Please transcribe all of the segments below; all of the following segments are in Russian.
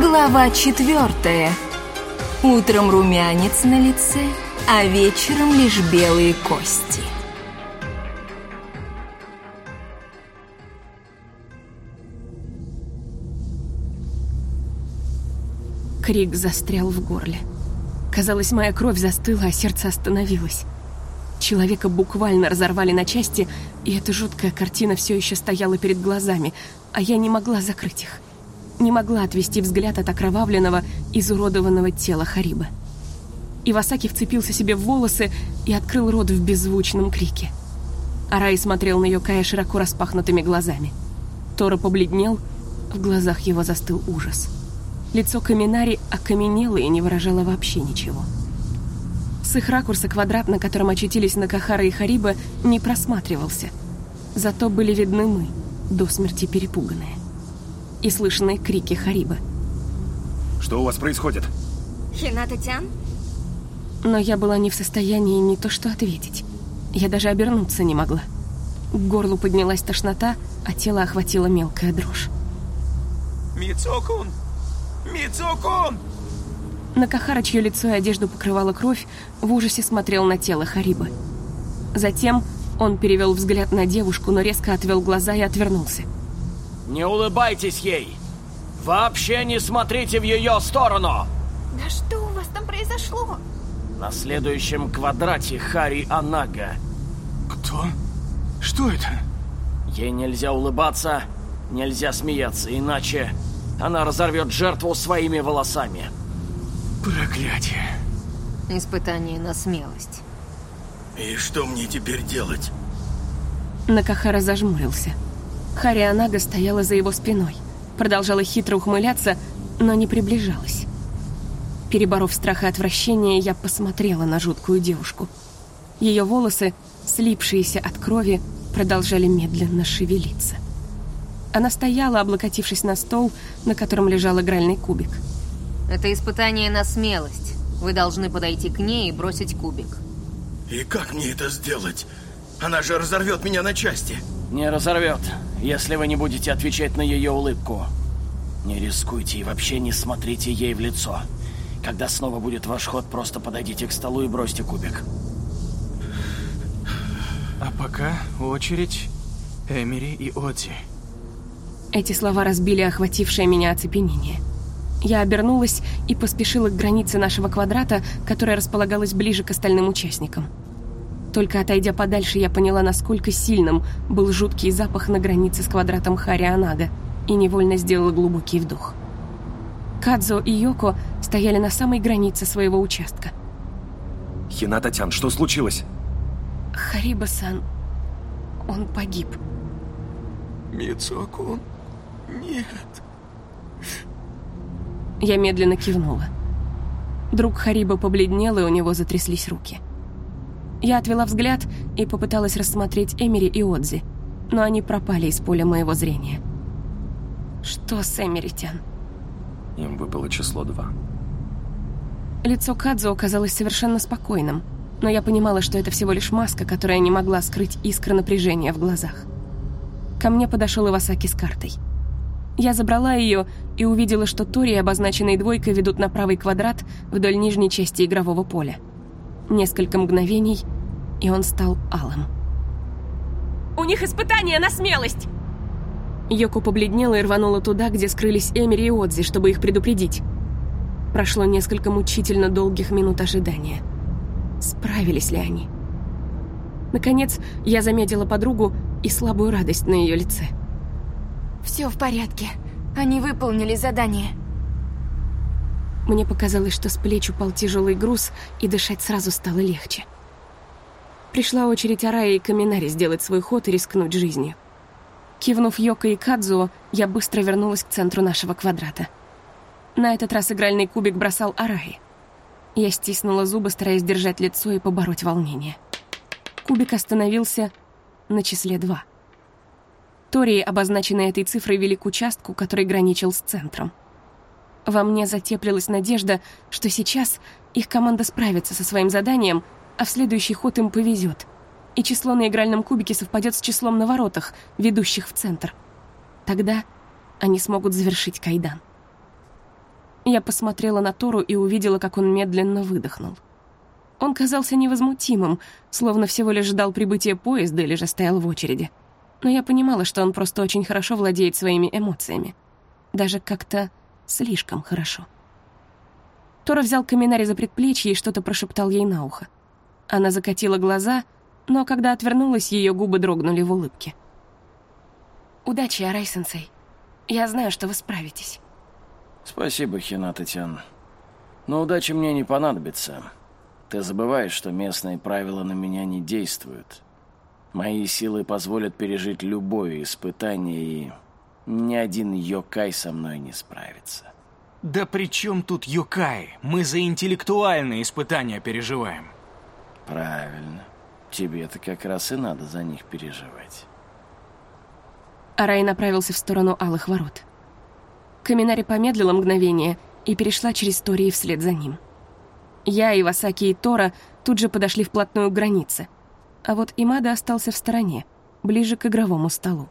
Глава четвертая. Утром румянец на лице, а вечером лишь белые кости. Крик застрял в горле. Казалось, моя кровь застыла, а сердце остановилось. Человека буквально разорвали на части, и эта жуткая картина все еще стояла перед глазами, а я не могла закрыть их. Не могла отвести взгляд от окровавленного, изуродованного тела Хариба. Ивасаки вцепился себе в волосы и открыл рот в беззвучном крике. Арай смотрел на Йокая широко распахнутыми глазами. Тора побледнел, в глазах его застыл ужас. Лицо Каминари окаменело и не выражало вообще ничего. С их ракурса квадрат, на котором очутились Накахара и Хариба, не просматривался. Зато были видны мы, до смерти перепуганные. И слышны крики Хариба. Что у вас происходит? Хината-тян? Но я была не в состоянии не то что ответить. Я даже обернуться не могла. К горлу поднялась тошнота, а тело охватила мелкая дрожь. Мицокун! Мицокун! Накахара, чье лицо и одежду покрывала кровь, в ужасе смотрел на тело Хариба. Затем он перевел взгляд на девушку, но резко отвел глаза и отвернулся. Не улыбайтесь ей! Вообще не смотрите в ее сторону! Да что у вас там произошло? На следующем квадрате Хари Анага. Кто? Что это? Ей нельзя улыбаться, нельзя смеяться, иначе она разорвет жертву своими волосами. Проклятие. Испытание на смелость. И что мне теперь делать? Накахара зажмурился. Хари Анага стояла за его спиной, продолжала хитро ухмыляться, но не приближалась. Переборов страх и отвращение, я посмотрела на жуткую девушку. Ее волосы, слипшиеся от крови, продолжали медленно шевелиться. Она стояла, облокотившись на стол, на котором лежал игральный кубик. Это испытание на смелость. Вы должны подойти к ней и бросить кубик. И как мне это сделать? Она же разорвет меня на части. Не разорвет, если вы не будете отвечать на ее улыбку. Не рискуйте и вообще не смотрите ей в лицо. Когда снова будет ваш ход, просто подойдите к столу и бросьте кубик. А пока очередь Эмери и Оди. Эти слова разбили охватившее меня оцепенение. Я обернулась и поспешила к границе нашего квадрата, которая располагалась ближе к остальным участникам. Только отойдя подальше, я поняла, насколько сильным был жуткий запах на границе с квадратом Хари Анага, и невольно сделала глубокий вдох. Кадзо и Йоко стояли на самой границе своего участка. Хината-тян, что случилось? Хариба-сан, он погиб. Мицокун, нет. Я медленно кивнула. Друг Хариба побледнел, и у него затряслись руки. Я отвела взгляд и попыталась рассмотреть Эмери и Отзи, но они пропали из поля моего зрения. Что с Эмеритян? Им выпало число два. Лицо Кадзо оказалось совершенно спокойным, но я понимала, что это всего лишь маска, которая не могла скрыть искры напряжения в глазах. Ко мне подошел Ивасаки с картой. Я забрала ее и увидела, что Тори, обозначенные двойкой, ведут на правый квадрат вдоль нижней части игрового поля. Несколько мгновений, и он стал алым. «У них испытание на смелость!» Йоко побледнела и рванула туда, где скрылись Эмери и Отзи, чтобы их предупредить. Прошло несколько мучительно долгих минут ожидания. Справились ли они? Наконец, я заметила подругу и слабую радость на ее лице. Все в порядке. Они выполнили задание. Мне показалось, что с плеч упал тяжелый груз, и дышать сразу стало легче. Пришла очередь Арая и Каминари сделать свой ход и рискнуть жизнью. Кивнув Йоко и Кадзуо, я быстро вернулась к центру нашего квадрата. На этот раз игральный кубик бросал Араи. Я стиснула зубы, стараясь держать лицо и побороть волнение. Кубик остановился на числе два. Тории, обозначенные этой цифрой, вели к участку, который граничил с центром. Во мне затеплилась надежда, что сейчас их команда справится со своим заданием, а в следующий ход им повезет, и число на игральном кубике совпадет с числом на воротах, ведущих в центр. Тогда они смогут завершить кайдан. Я посмотрела на Тору и увидела, как он медленно выдохнул. Он казался невозмутимым, словно всего лишь ждал прибытия поезда или же стоял в очереди. Но я понимала, что он просто очень хорошо владеет своими эмоциями. Даже как-то слишком хорошо. Тора взял Каминари за предплечье и что-то прошептал ей на ухо. Она закатила глаза, но когда отвернулась, ее губы дрогнули в улыбке. «Удачи, Арай-сенсей. Я знаю, что вы справитесь». Спасибо, Хинататян. Но удачи мне не понадобится. Ты забываешь, что местные правила на меня не действуют. Мои силы позволят пережить любое испытание, и ни один йокай со мной не справится. Да при чем тут Йокай? Мы за интеллектуальные испытания переживаем. Правильно. Тебе-то как раз и надо за них переживать. Арай направился в сторону алых ворот. Каминари помедлила мгновение и перешла через Тори вслед за ним. Я, Ивасаки и Тора тут же подошли вплотную к границе, а вот Имада остался в стороне, ближе к игровому столу.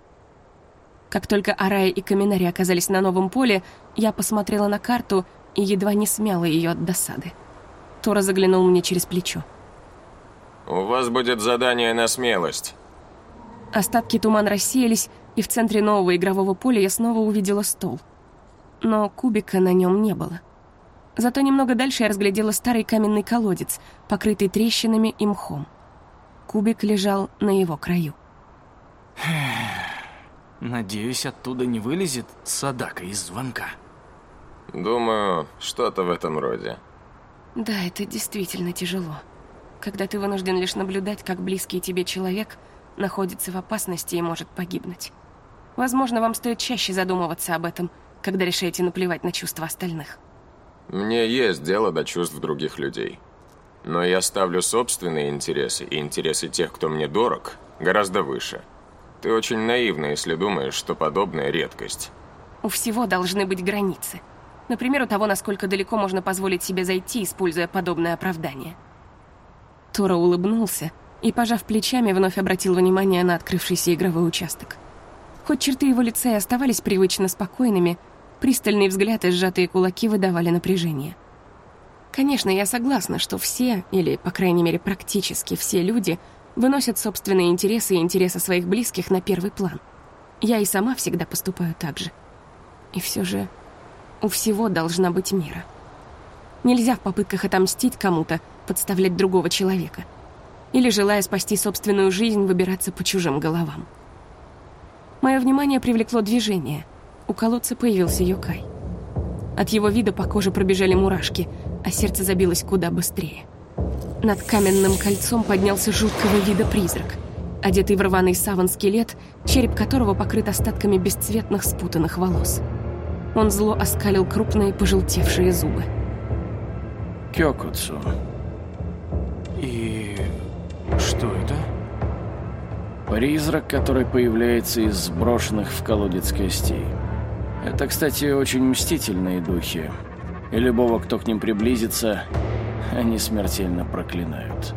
Как только Арая и Каминари оказались на новом поле, я посмотрела на карту и едва не смяла ее от досады. Тора заглянул мне через плечо. У вас будет задание на смелость. Остатки туман рассеялись, и в центре нового игрового поля я снова увидела стол. Но кубика на нем не было. Зато немного дальше я разглядела старый каменный колодец, покрытый трещинами и мхом. Кубик лежал на его краю. Надеюсь, оттуда не вылезет Садака из звонка. Думаю, что-то в этом роде. Да, это действительно тяжело. Когда ты вынужден лишь наблюдать, как близкий тебе человек находится в опасности и может погибнуть. Возможно, вам стоит чаще задумываться об этом, когда решаете наплевать на чувства остальных. Мне есть дело до чувств других людей. Но я ставлю собственные интересы и интересы тех, кто мне дорог, гораздо выше. Ты очень наивна, если думаешь, что подобная редкость. У всего должны быть границы. Например, у того, насколько далеко можно позволить себе зайти, используя подобное оправдание. Тора улыбнулся и, пожав плечами, вновь обратил внимание на открывшийся игровой участок. Хоть черты его лица и оставались привычно спокойными, пристальный взгляд и сжатые кулаки выдавали напряжение. Конечно, я согласна, что все, или, по крайней мере, практически все люди выносят собственные интересы и интересы своих близких на первый план. Я и сама всегда поступаю так же. И все же у всего должна быть мера. Нельзя в попытках отомстить кому-то подставлять другого человека. Или, желая спасти собственную жизнь, выбираться по чужим головам. Мое внимание привлекло движение. У колодца появился Йокай. От его вида по коже пробежали мурашки, а сердце забилось куда быстрее. Над каменным кольцом поднялся жуткого вида призрак. Одетый в рваный саван скелет, череп которого покрыт остатками бесцветных спутанных волос. Он зло оскалил крупные пожелтевшие зубы. Кёкуцу. И... что это? Призрак, который появляется из сброшенных в колодец костей. Это, кстати, очень мстительные духи. И любого, кто к ним приблизится, они смертельно проклинают.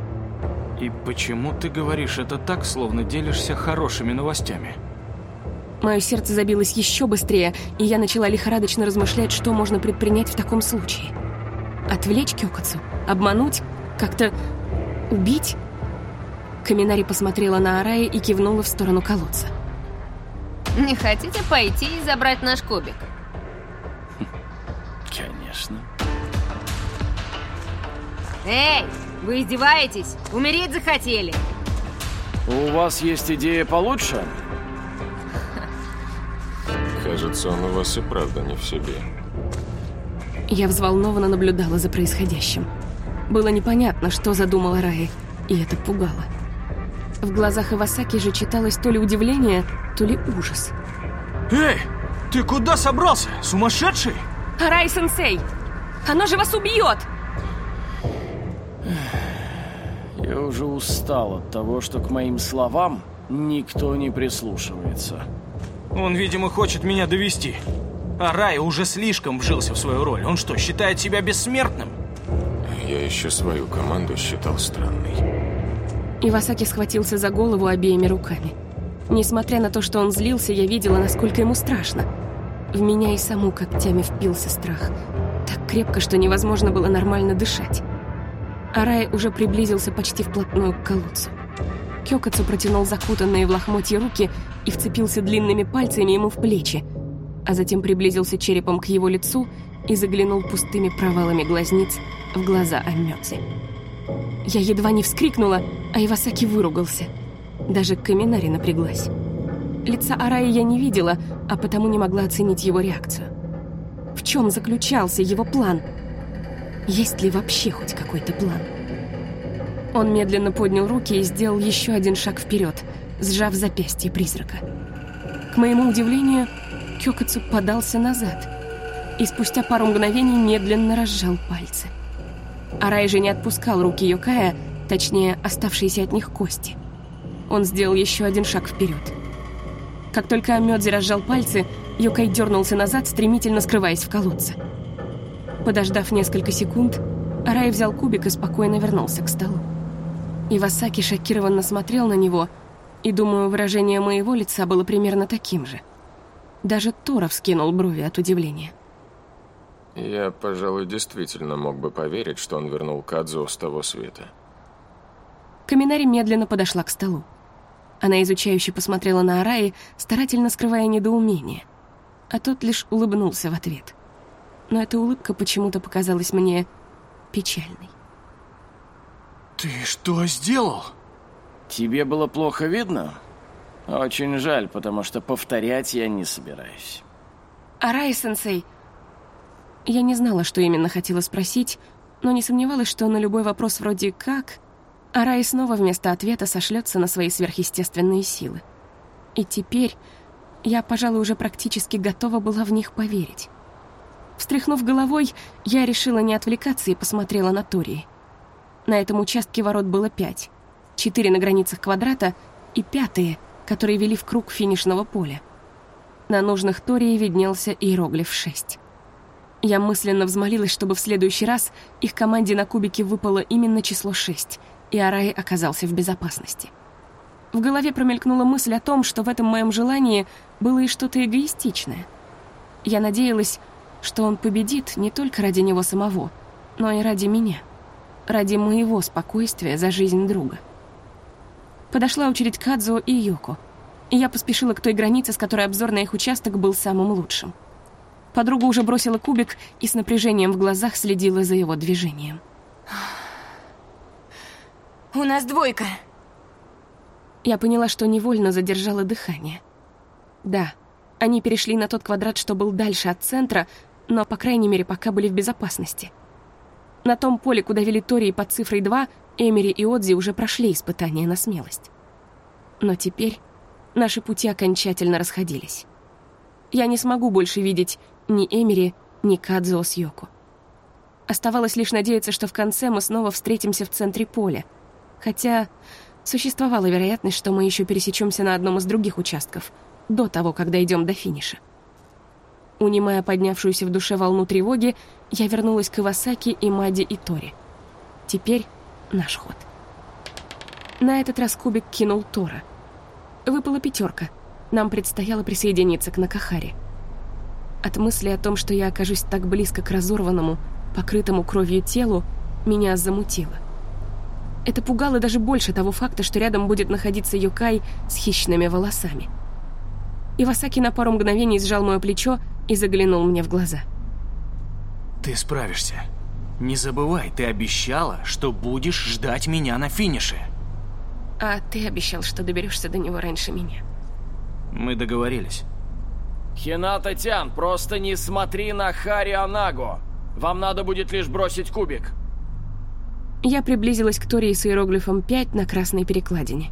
И почему ты говоришь это так, словно делишься хорошими новостями? Мое сердце забилось еще быстрее, и я начала лихорадочно размышлять, что можно предпринять в таком случае. Отвлечь Кёкацу? Обмануть? Как-то убить? Каминари посмотрела на Арая и кивнула в сторону колодца. Не хотите пойти и забрать наш кубик? Конечно. Эй, вы издеваетесь? Умереть захотели? У вас есть идея получше? Кажется, он у вас и правда не в себе. Я взволнованно наблюдала за происходящим. Было непонятно, что задумала Раи, и это пугало. В глазах Ивасаки же читалось то ли удивление, то ли ужас. Эй, ты куда собрался? Сумасшедший? Арай-сенсей! Оно же вас убьет! Я уже устал от того, что к моим словам никто не прислушивается. Он, видимо, хочет меня довести. А Рай уже слишком вжился в свою роль. Он что, считает себя бессмертным? Я еще свою команду считал странной. Ивасаки схватился за голову обеими руками. Несмотря на то, что он злился, я видела, насколько ему страшно. В меня и саму когтями впился страх. так крепко, что невозможно было нормально дышать. Арай уже приблизился почти вплотную к колодцу. Кёкацу протянул закутанные в лохмотья руки и вцепился длинными пальцами ему в плечи, а затем приблизился черепом к его лицу и заглянул пустыми провалами глазниц в глаза Амёдзи. Я едва не вскрикнула, а Ивасаки выругался. Даже Каминари напряглась. Лица Араи я не видела, а потому не могла оценить его реакцию. В чем заключался его план? Есть ли вообще хоть какой-то план? Он медленно поднял руки и сделал еще один шаг вперед, сжав запястье призрака. К моему удивлению, Кёкацу подался назад и спустя пару мгновений медленно разжал пальцы. Арай же не отпускал руки Йокая, точнее, оставшиеся от них кости. Он сделал еще один шаг вперед. Как только Амёдзи разжал пальцы, Йокай дернулся назад, стремительно скрываясь в колодце. Подождав несколько секунд, Арай взял кубик и спокойно вернулся к столу. Ивасаки шокированно смотрел на него, и, думаю, выражение моего лица было примерно таким же. Даже Тора вскинул брови от удивления. Я, пожалуй, действительно мог бы поверить, что он вернул Кадзу с того света. Каминари медленно подошла к столу. Она изучающе посмотрела на Араи, старательно скрывая недоумение. А тот лишь улыбнулся в ответ. Но эта улыбка почему-то показалась мне печальной. Ты что сделал? Тебе было плохо видно? Очень жаль, потому что повторять я не собираюсь. Араи-сенсей, я не знала, что именно хотела спросить, но не сомневалась, что на любой вопрос вроде «как» Арай снова вместо ответа сошлется на свои сверхъестественные силы. И теперь я, пожалуй, уже практически готова была в них поверить. Встряхнув головой, я решила не отвлекаться и посмотрела на Тории. На этом участке ворот было пять. Четыре на границах квадрата и пятые, которые вели в круг финишного поля. На нужных Тории виднелся иероглиф 6. Я мысленно взмолилась, чтобы в следующий раз их команде на кубике выпало именно число 6, и Арай оказался в безопасности. В голове промелькнула мысль о том, что в этом моем желании было и что-то эгоистичное. Я надеялась, что он победит не только ради него самого, но и ради меня, ради моего спокойствия за жизнь друга. Подошла очередь Кадзо и и я поспешила к той границе, с которой обзор на их участок был самым лучшим. Подруга уже бросила кубик и с напряжением в глазах следила за его движением. У нас двойка. Я поняла, что невольно задержала дыхание. Да, они перешли на тот квадрат, что был дальше от центра, но, по крайней мере, пока были в безопасности. На том поле, куда вели Тории под цифрой 2, Эмери и Отзи уже прошли испытания на смелость. Но теперь наши пути окончательно расходились. Я не смогу больше видеть ни Эмери, ни Кадзо с Йоко. Оставалось лишь надеяться, что в конце мы снова встретимся в центре поля. Хотя существовала вероятность, что мы еще пересечемся на одном из других участков, до того, когда идем до финиша. Унимая поднявшуюся в душе волну тревоги, я вернулась к Ивасаки и Мади и Тори. Теперь наш ход. На этот раз кубик кинул Тора. Выпала пятерка. Нам предстояло присоединиться к Накахаре. От мысли о том, что я окажусь так близко к разорванному, покрытому кровью телу, меня замутило. Это пугало даже больше того факта, что рядом будет находиться Юкай с хищными волосами. Ивасаки на пару мгновений сжал мое плечо и заглянул мне в глаза. Ты справишься. Не забывай, ты обещала, что будешь ждать меня на финише. А ты обещал, что доберешься до него раньше меня. Мы договорились. Хината Тян, просто не смотри на Хари Анагу. Вам надо будет лишь бросить кубик. Я приблизилась к Торе с иероглифом 5 на красной перекладине.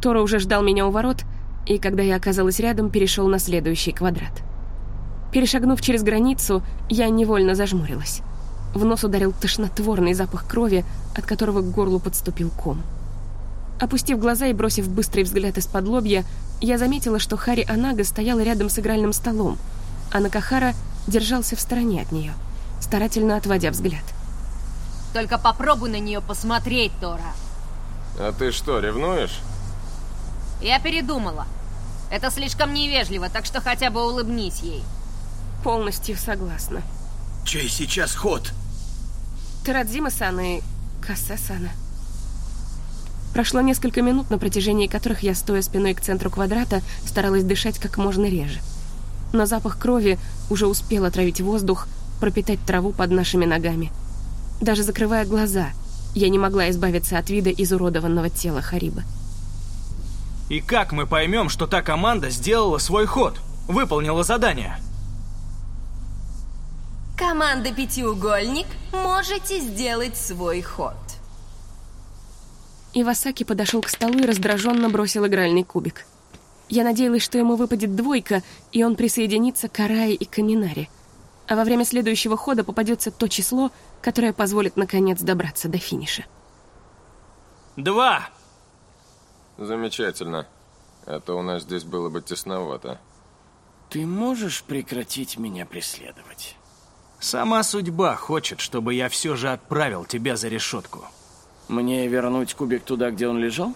Тора уже ждал меня у ворот, и когда я оказалась рядом, перешел на следующий квадрат. Перешагнув через границу, я невольно зажмурилась. В нос ударил тошнотворный запах крови, от которого к горлу подступил ком. Опустив глаза и бросив быстрый взгляд из-под лобья, я заметила, что Хари Анага стояла рядом с игральным столом, а Накахара держался в стороне от нее, старательно отводя взгляд. Только попробуй на нее посмотреть, Тора. А ты что, ревнуешь? Я передумала. Это слишком невежливо, так что хотя бы улыбнись ей. Полностью согласна. Чей сейчас ход? Тарадзима-сан и Кассе-сана. Прошло несколько минут, на протяжении которых я, стоя спиной к центру квадрата, старалась дышать как можно реже. Но запах крови уже успел отравить воздух, пропитать траву под нашими ногами. Даже закрывая глаза, я не могла избавиться от вида изуродованного тела Хариба. И как мы поймем, что та команда сделала свой ход? Выполнила задание? Команда «Пятиугольник» можете сделать свой ход. Ивасаки подошел к столу и раздраженно бросил игральный кубик. Я надеялась, что ему выпадет двойка, и он присоединится к Арае и Каминаре. А во время следующего хода попадется то число, которое позволит наконец добраться до финиша. Два! Замечательно. А то у нас здесь было бы тесновато. Ты можешь прекратить меня преследовать? Сама судьба хочет, чтобы я все же отправил тебя за решетку. Мне вернуть кубик туда, где он лежал?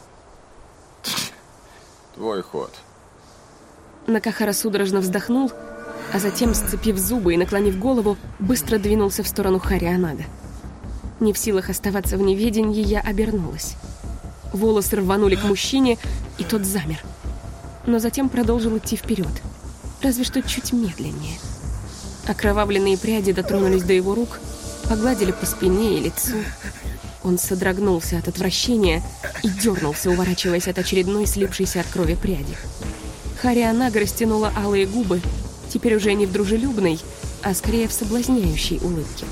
Твой ход. Накахара судорожно вздохнул, а затем, сцепив зубы и наклонив голову, быстро двинулся в сторону Харианада. Не в силах оставаться в неведении, я обернулась. Волосы рванули к мужчине, и тот замер. Но затем продолжил идти вперед, разве что чуть медленнее. Окровавленные пряди дотронулись до его рук, погладили по спине и лицу. Он содрогнулся от отвращения и дернулся, уворачиваясь от очередной слипшейся от крови пряди. Харианага растянула алые губы, теперь уже не в дружелюбной, а скорее в соблазняющей улыбке.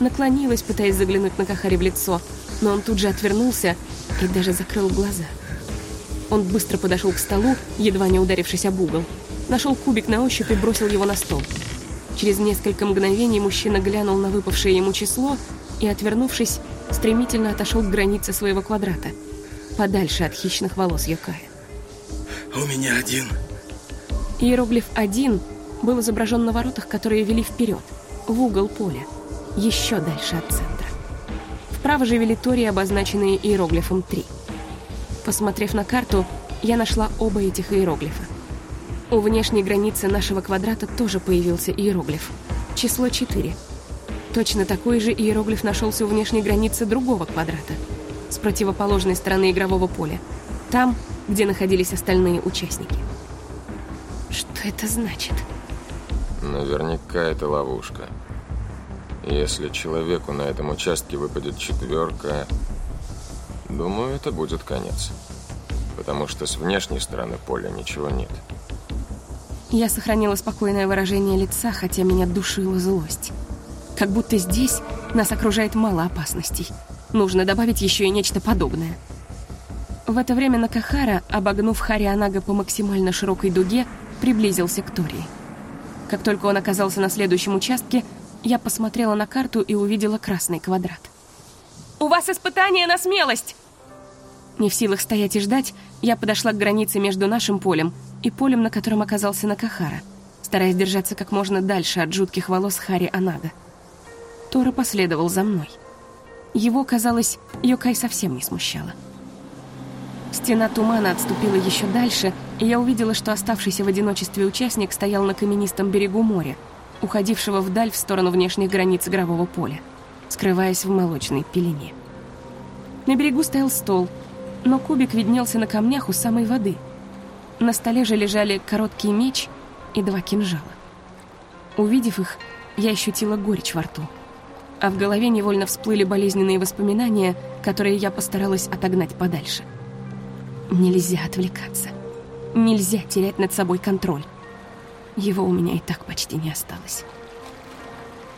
Наклонилась, пытаясь заглянуть на Кахари в лицо, но он тут же отвернулся и даже закрыл глаза. Он быстро подошел к столу, едва не ударившись об угол. Нашел кубик на ощупь и бросил его на стол. Через несколько мгновений мужчина глянул на выпавшее ему число и, отвернувшись, стремительно отошел к границе своего квадрата, подальше от хищных волос Йокая. У меня один. Иероглиф «один» был изображен на воротах, которые вели вперед, в угол поля, еще дальше от центра. Вправо же вели тории, обозначенные иероглифом «три». Посмотрев на карту, я нашла оба этих иероглифа. У внешней границы нашего квадрата тоже появился иероглиф. Число 4. Точно такой же иероглиф нашелся у внешней границы другого квадрата, с противоположной стороны игрового поля, там, где находились остальные участники. Что это значит? Наверняка это ловушка. Если человеку на этом участке выпадет четверка, думаю, это будет конец. Потому что с внешней стороны поля ничего нет. Я сохранила спокойное выражение лица, хотя меня душила злость. Как будто здесь нас окружает мало опасностей. Нужно добавить еще и нечто подобное. В это время Накахара, обогнув Харианага по максимально широкой дуге, приблизился к Тории. Как только он оказался на следующем участке, я посмотрела на карту и увидела красный квадрат. «У вас испытание на смелость!» Не в силах стоять и ждать, я подошла к границе между нашим полем и полем, на котором оказался Накахара, стараясь держаться как можно дальше от жутких волос Хари Анага. Тора последовал за мной. Его, казалось, Йокай совсем не смущало. Стена тумана отступила еще дальше, и я увидела, что оставшийся в одиночестве участник стоял на каменистом берегу моря, уходившего вдаль в сторону внешних границ игрового поля, скрываясь в молочной пелене. На берегу стоял стол, но кубик виднелся на камнях у самой воды — на столе же лежали короткий меч и два кинжала. Увидев их, я ощутила горечь во рту. А в голове невольно всплыли болезненные воспоминания, которые я постаралась отогнать подальше. Нельзя отвлекаться. Нельзя терять над собой контроль. Его у меня и так почти не осталось.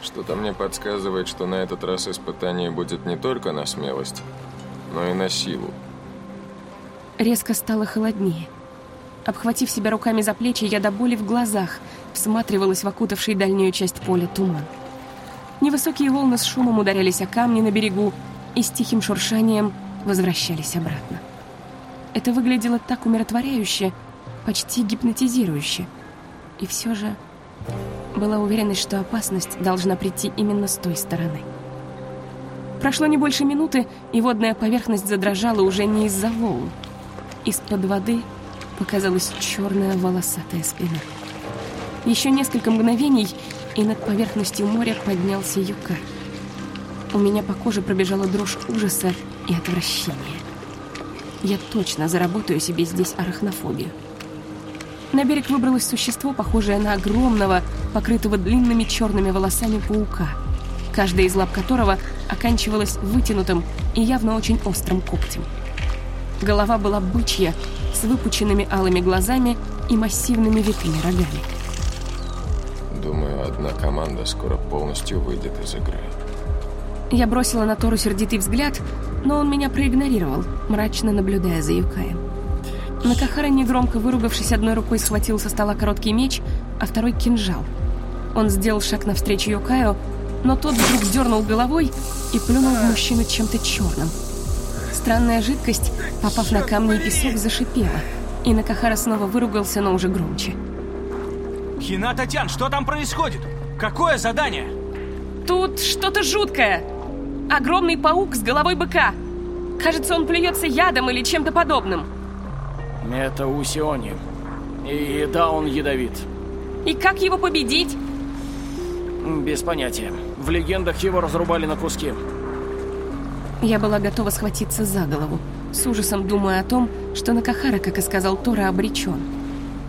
Что-то мне подсказывает, что на этот раз испытание будет не только на смелость, но и на силу. Резко стало холоднее. Обхватив себя руками за плечи, я до боли в глазах всматривалась в окутавший дальнюю часть поля туман. Невысокие волны с шумом ударялись о камни на берегу и с тихим шуршанием возвращались обратно. Это выглядело так умиротворяюще, почти гипнотизирующе. И все же была уверенность, что опасность должна прийти именно с той стороны. Прошло не больше минуты, и водная поверхность задрожала уже не из-за волн. Из-под воды показалась черная волосатая спина. Еще несколько мгновений, и над поверхностью моря поднялся юкай. У меня по коже пробежала дрожь ужаса и отвращения. Я точно заработаю себе здесь арахнофобию. На берег выбралось существо, похожее на огромного, покрытого длинными черными волосами паука, каждая из лап которого оканчивалась вытянутым и явно очень острым когтем. Голова была бычья, с выпученными алыми глазами и массивными витыми рогами. Думаю, одна команда скоро полностью выйдет из игры. Я бросила на Тору сердитый взгляд, но он меня проигнорировал, мрачно наблюдая за Юкаем. Накахара, негромко выругавшись, одной рукой схватил со стола короткий меч, а второй — кинжал. Он сделал шаг навстречу Юкаю, но тот вдруг дернул головой и плюнул в мужчину чем-то черным. Странная жидкость, попав на камни и песок, зашипела, и Накахара снова выругался, но уже громче. Хина Татьян, что там происходит? Какое задание? Тут что-то жуткое. Огромный паук с головой быка. Кажется, он плюется ядом или чем-то подобным. Это Усиони. И да, он ядовит. И как его победить? Без понятия. В легендах его разрубали на куски. Я была готова схватиться за голову, с ужасом думая о том, что Накахара, как и сказал Тора, обречен.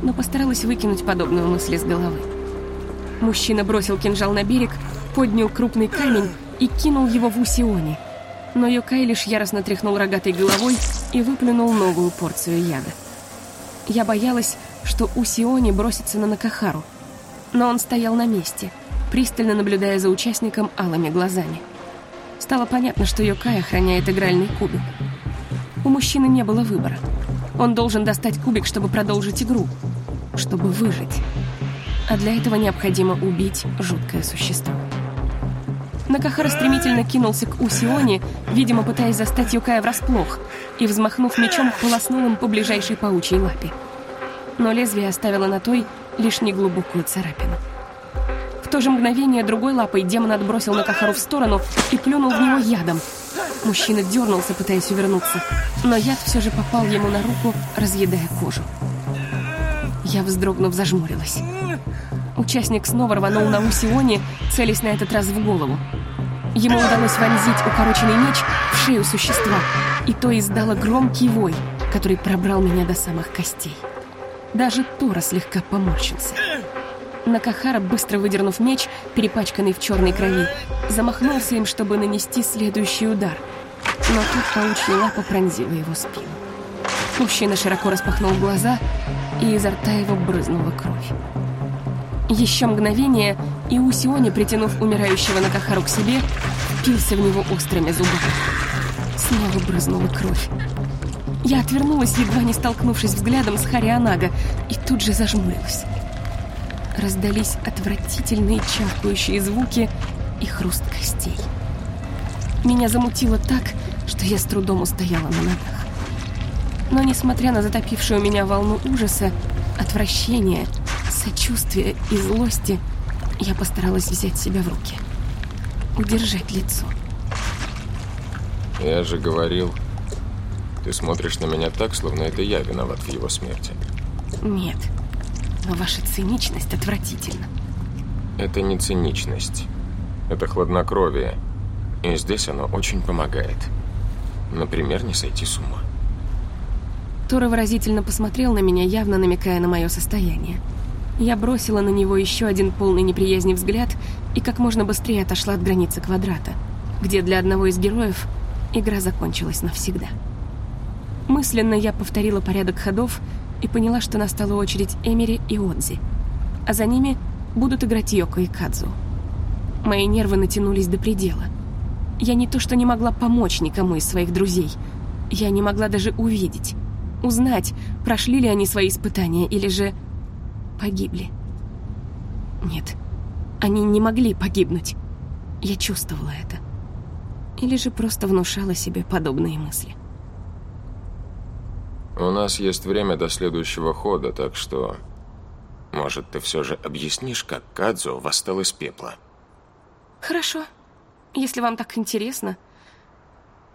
Но постаралась выкинуть подобную мысль из головы. Мужчина бросил кинжал на берег, поднял крупный камень и кинул его в Усиони. Но Йокай лишь яростно тряхнул рогатой головой и выплюнул новую порцию яда. Я боялась, что Усиони бросится на Накахару. Но он стоял на месте, пристально наблюдая за участником алыми глазами. Стало понятно, что Йокай охраняет игральный кубик. У мужчины не было выбора. Он должен достать кубик, чтобы продолжить игру, чтобы выжить. А для этого необходимо убить жуткое существо. Накахара стремительно кинулся к Усионе, видимо, пытаясь застать Юкая врасплох, и, взмахнув мечом, полоснул им по ближайшей паучьей лапе. Но лезвие оставило на той лишь неглубокую царапину. В то же мгновение другой лапой демон отбросил Накахару в сторону и плюнул в него ядом. Мужчина дернулся, пытаясь увернуться, но яд все же попал ему на руку, разъедая кожу. Я, вздрогнув, зажмурилась. Участник снова рванул на Усионе, целясь на этот раз в голову. Ему удалось вонзить укороченный меч в шею существа, и то издало громкий вой, который пробрал меня до самых костей. Даже Тора слегка поморщился. Накахара, быстро выдернув меч, перепачканный в черной крови, замахнулся им, чтобы нанести следующий удар. Но тут паучья лапа пронзила его спину. Мужчина широко распахнул глаза, и изо рта его брызнула кровь. Еще мгновение, и Усиони, притянув умирающего Накахару к себе, впился в него острыми зубами. Снова брызнула кровь. Я отвернулась, едва не столкнувшись взглядом с Харианага, и тут же зажмурилась. Раздались отвратительные чавкающие звуки и хруст костей. Меня замутило так, что я с трудом устояла на ногах. Но, несмотря на затопившую меня волну ужаса, отвращения, сочувствия и злости, я постаралась взять себя в руки. Удержать лицо. Я же говорил, ты смотришь на меня так, словно это я виноват в его смерти. Нет, но ваша циничность отвратительна. Это не циничность. Это хладнокровие. И здесь оно очень помогает. Например, не сойти с ума. Тора выразительно посмотрел на меня, явно намекая на мое состояние. Я бросила на него еще один полный неприязни взгляд и как можно быстрее отошла от границы квадрата, где для одного из героев игра закончилась навсегда. Мысленно я повторила порядок ходов и поняла, что настала очередь Эмери и Отзи, а за ними будут играть Йоко и Кадзу. Мои нервы натянулись до предела. Я не то что не могла помочь никому из своих друзей, я не могла даже увидеть, узнать, прошли ли они свои испытания или же погибли. Нет, они не могли погибнуть. Я чувствовала это. Или же просто внушала себе подобные мысли. У нас есть время до следующего хода, так что... Может, ты все же объяснишь, как Кадзо восстал из пепла? Хорошо, если вам так интересно.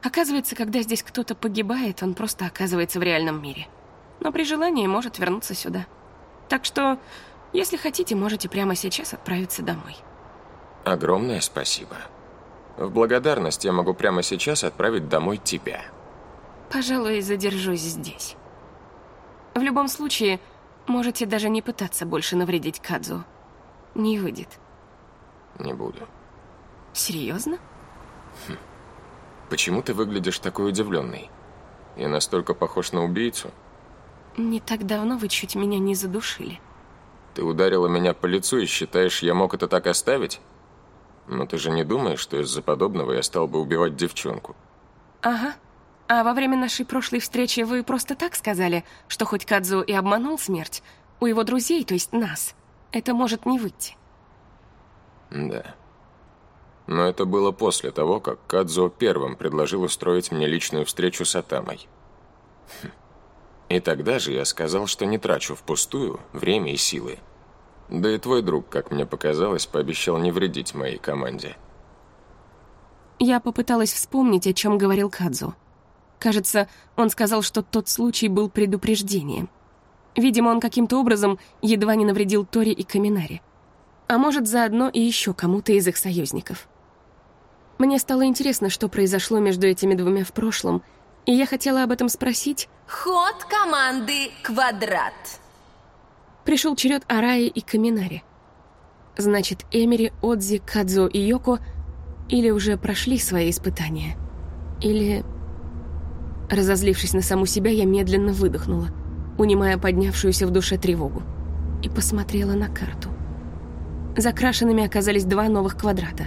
Оказывается, когда здесь кто-то погибает, он просто оказывается в реальном мире. Но при желании может вернуться сюда. Так что Если хотите, можете прямо сейчас отправиться домой. Огромное спасибо. В благодарность я могу прямо сейчас отправить домой тебя. Пожалуй, задержусь здесь. В любом случае, можете даже не пытаться больше навредить Кадзу. Не выйдет. Не буду. Серьезно? Почему ты выглядишь такой удивленный? Я настолько похож на убийцу? Не так давно вы чуть меня не задушили. Ты ударила меня по лицу и считаешь, я мог это так оставить? Но ты же не думаешь, что из-за подобного я стал бы убивать девчонку? Ага. А во время нашей прошлой встречи вы просто так сказали, что хоть Кадзу и обманул смерть, у его друзей, то есть нас, это может не выйти. Да. Но это было после того, как Кадзо первым предложил устроить мне личную встречу с Атамой. Хм. И тогда же я сказал, что не трачу впустую время и силы. Да и твой друг, как мне показалось, пообещал не вредить моей команде. Я попыталась вспомнить, о чем говорил Кадзу. Кажется, он сказал, что тот случай был предупреждением. Видимо, он каким-то образом едва не навредил Тори и Каминари. А может, заодно и еще кому-то из их союзников. Мне стало интересно, что произошло между этими двумя в прошлом — и я хотела об этом спросить. Ход команды «Квадрат». Пришел черед Араи и Каминари. Значит, Эмери, Отзи, Кадзо и Йоко или уже прошли свои испытания, или... Разозлившись на саму себя, я медленно выдохнула, унимая поднявшуюся в душе тревогу, и посмотрела на карту. Закрашенными оказались два новых квадрата.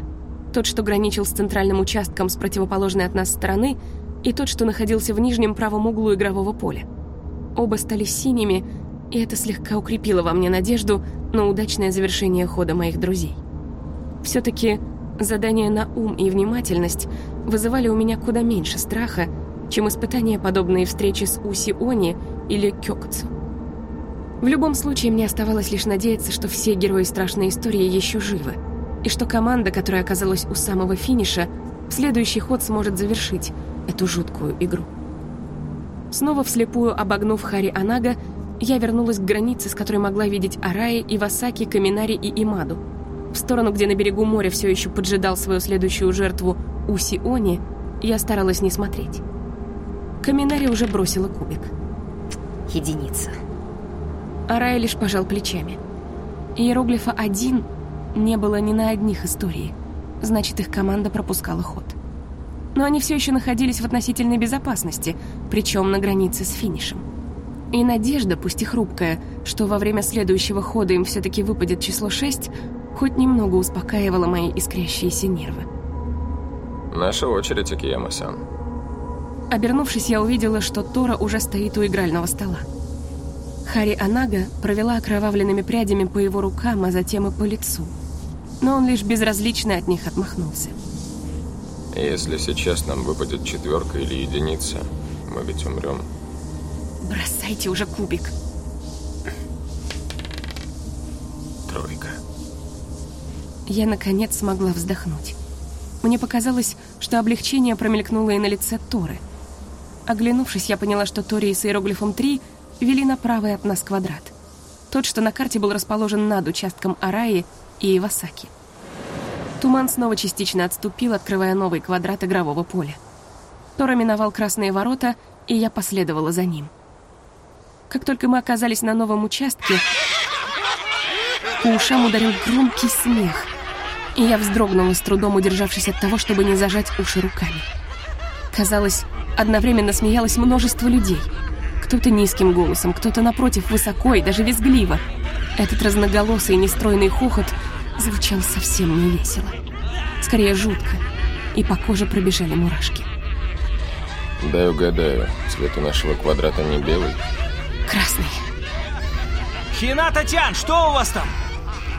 Тот, что граничил с центральным участком с противоположной от нас стороны — и тот, что находился в нижнем правом углу игрового поля. Оба стали синими, и это слегка укрепило во мне надежду на удачное завершение хода моих друзей. Все-таки задания на ум и внимательность вызывали у меня куда меньше страха, чем испытания, подобные встрече с Уси-Они или Кёкцу. В любом случае, мне оставалось лишь надеяться, что все герои страшной истории еще живы, и что команда, которая оказалась у самого финиша, в следующий ход сможет завершить эту жуткую игру. Снова вслепую обогнув Хари Анага, я вернулась к границе, с которой могла видеть Араи, Ивасаки, Каминари и Имаду. В сторону, где на берегу моря все еще поджидал свою следующую жертву Уси-Они, я старалась не смотреть. Каминари уже бросила кубик. Единица. Арай лишь пожал плечами. Иероглифа один не было ни на одних истории. Значит, их команда пропускала ход но они все еще находились в относительной безопасности, причем на границе с финишем. И надежда, пусть и хрупкая, что во время следующего хода им все-таки выпадет число 6, хоть немного успокаивала мои искрящиеся нервы. Наша очередь, Акияма-сан. Обернувшись, я увидела, что Тора уже стоит у игрального стола. Хари Анага провела окровавленными прядями по его рукам, а затем и по лицу. Но он лишь безразлично от них отмахнулся. Если сейчас нам выпадет четверка или единица, мы ведь умрем. Бросайте уже кубик. Тройка. Я, наконец, смогла вздохнуть. Мне показалось, что облегчение промелькнуло и на лице Торы. Оглянувшись, я поняла, что Тори с иероглифом 3 вели на правый от нас квадрат. Тот, что на карте был расположен над участком Араи и Ивасаки. Туман снова частично отступил, открывая новый квадрат игрового поля. Тора миновал красные ворота, и я последовала за ним. Как только мы оказались на новом участке, по ушам ударил громкий смех, и я вздрогнула, с трудом удержавшись от того, чтобы не зажать уши руками. Казалось, одновременно смеялось множество людей. Кто-то низким голосом, кто-то напротив высоко и даже визгливо. Этот разноголосый нестройный хохот звучал совсем не весело. Скорее, жутко. И по коже пробежали мурашки. Дай угадаю, цвет у нашего квадрата не белый? Красный. Хина Татьян, что у вас там?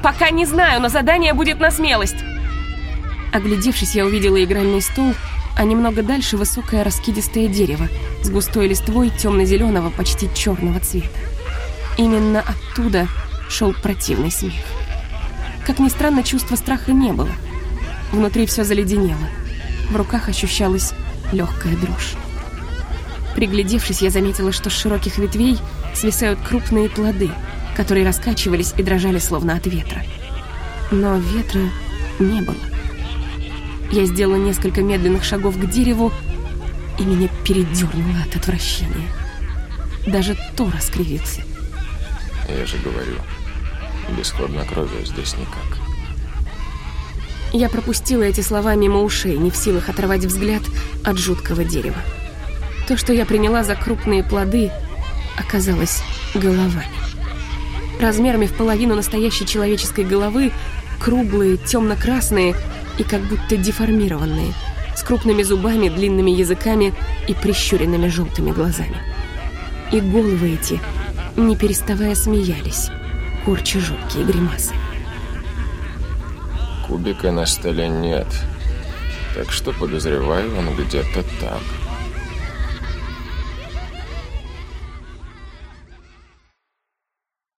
Пока не знаю, но задание будет на смелость. Оглядевшись, я увидела игральный стол, а немного дальше высокое раскидистое дерево с густой листвой темно-зеленого, почти черного цвета. Именно оттуда шел противный смех. Как ни странно, чувства страха не было. Внутри все заледенело. В руках ощущалась легкая дрожь. Приглядевшись, я заметила, что с широких ветвей свисают крупные плоды, которые раскачивались и дрожали словно от ветра. Но ветра не было. Я сделала несколько медленных шагов к дереву, и меня передернуло от отвращения. Даже то раскривился. Я же говорю, без хладнокровия здесь никак. Я пропустила эти слова мимо ушей, не в силах оторвать взгляд от жуткого дерева. То, что я приняла за крупные плоды, оказалось головами. Размерами в половину настоящей человеческой головы, круглые, темно-красные и как будто деформированные, с крупными зубами, длинными языками и прищуренными желтыми глазами. И головы эти, не переставая, смеялись, корча жуткие гримасы. Кубика на столе нет, так что, подозреваю, он где-то там.